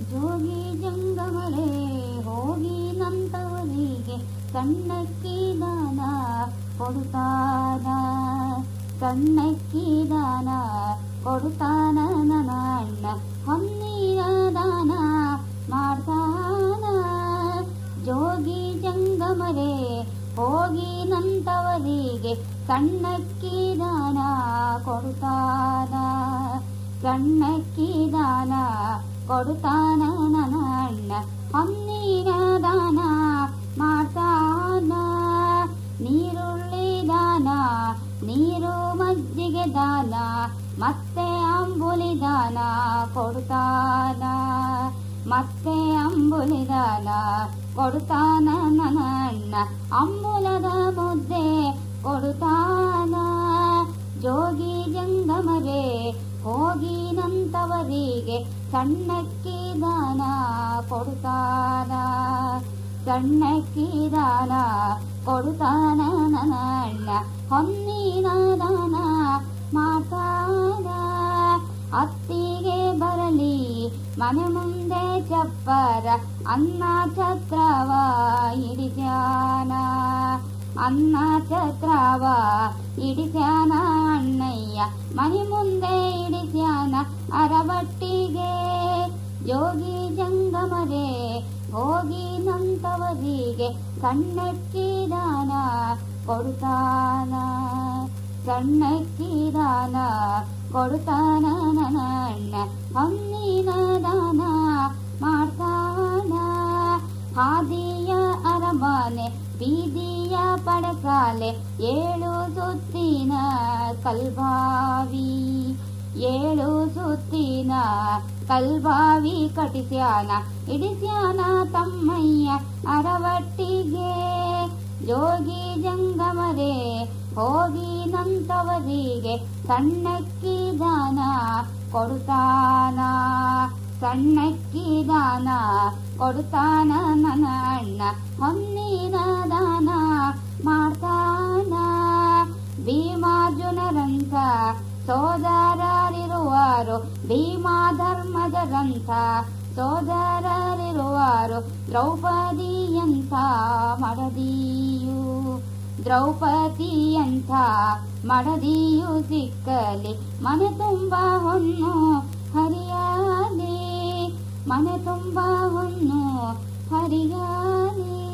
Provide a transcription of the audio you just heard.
ಜೋಗಿ ಜಂಗಮರೇ ಹೋಗಿ ನಂತವರಿಗೆ ಕಣ್ಣಕ್ಕಿ ದಾನ ಕೊಡುತ್ತಾನ. ಕಣ್ಣಕ್ಕಿ ದಾನ ಕೊಡುತ್ತಾನ ನನ್ನ ಹೊನ್ನಿನ ದಾನ ಮಾಡ್ತಾನ. ಜೋಗಿ ಜಂಗಮರೆ ಹೋಗಿ ನಂತವರಿಗೆ ಕಣ್ಣಕ್ಕಿ ದಾನ ಕೊಡುತ್ತಾನ. ಕಣ್ಣಕ್ಕಿ ದಾನ ಕೊಡುತ್ತಾನ ನನ್ನ ಅಣ್ಣ? ಹೊನ್ನಿನ ದಾನ ಮಾಡ್ತಾನ? ನೀರುಳ್ಳಿ ದಾನ, ನೀರು ಮಜ್ಜಿಗೆ ದಾನ, ಮತ್ತೆ ಅಂಬುಲಿ ದಾನ ಕೊಡುತ್ತಾನ? ಮತ್ತೆ ಅಂಬುಲಿ ದಾನ ಕೊಡುತ್ತಾನ ನನ್ನ ಅಂಬುಲದ ಮುದ್ದೆ ಕೊಡುತ್ತಾನ? ಹೋಗಿ ನಂತವರಿಗೆ ಸಣ್ಣಕ್ಕಿ ದಾನ ಕೊಡುತ್ತಾನ. ಸಣ್ಣಕ್ಕಿ ದಾನ ಕೊಡುತ್ತಾನ ನನ್ನ ಹೊನ್ನಿನ ದಾನ ಮಾತಾನ ಅತ್ತಿಗೆ ಬರಲಿ, ಮನೆ ಮುಂದೆ ಚಪ್ಪರ ಅನ್ನ ಛತ್ರವ ಹಿಡಿಸ್ಯಾನ. ಅನ್ನ ಛತ್ರವ ಹಿಡಿಸ್ಯಾನ ಅಣ್ಣಯ್ಯ. ಮನೆ ಮುಂದೆ ಅರಬಟ್ಟಿಗೆ ಯೋಗಿ ಜಂಗಮರೇ ಹೋಗಿ ನಂತವರಿಗೆ ಸಣ್ಣಕ್ಕಿ ದಾನ ಕೊಡುತ್ತಾನ ಕಣ್ಣಕ್ಕಿ ದಾನ ಕೊಡುತ್ತಾನ ನನ್ನ ಹೊನ್ನಿನ ದಾನ ಮಾಡ್ತಾನ. ಹಾದಿಯ ಅರಮನೆ, ಬೀದಿಯ ಪಡಸಾಲೆ, ಏಳು ಸುತ್ತಿನ ಕಲ್ಬಾವಿ. ಏಳು ಸುತ್ತಿನ ಕಲ್ಬಾವಿ ಕಟಿಸ್ಯಾನ, ಇಡಿಸ್ಯಾನ ತಮ್ಮಯ್ಯ ಅರವಟ್ಟಿಗೆ. ಜೋಗಿ ಜಂಗಮರೇ, ಹೋಗಿ ನಂತವರಿಗೆ ಸಣ್ಣಕ್ಕಿ ದಾನ ಕೊಡುತ್ತಾನ. ಸಣ್ಣಕ್ಕಿ ದಾನ ಕೊಡುತ್ತಾನ ನನ್ನ ಅಣ್ಣ ಹೊನ್ನಿನ ದಾನ ಮಾಡ್ತಾನ. ಭೀಮಾರ್ಜುನರಂತ ಸೋದರರಿರುವಾರು ಭೀಮಾ ಧರ್ಮದ ಗ್ರಂಥ ಸೋದರರಿರುವರು ದ್ರೌಪದಿಯಂತ ಮಡದಿಯು. ದ್ರೌಪದಿಯಂಥ ಮಡದಿಯು ಸಿಕ್ಕಲಿ, ಮನೆ ತುಂಬ ಹೊನ್ನು ಹರಿಯಾಲಿ. ಮನೆ ತುಂಬ ಹೊನ್ನು ಹರಿಯಾಲಿ.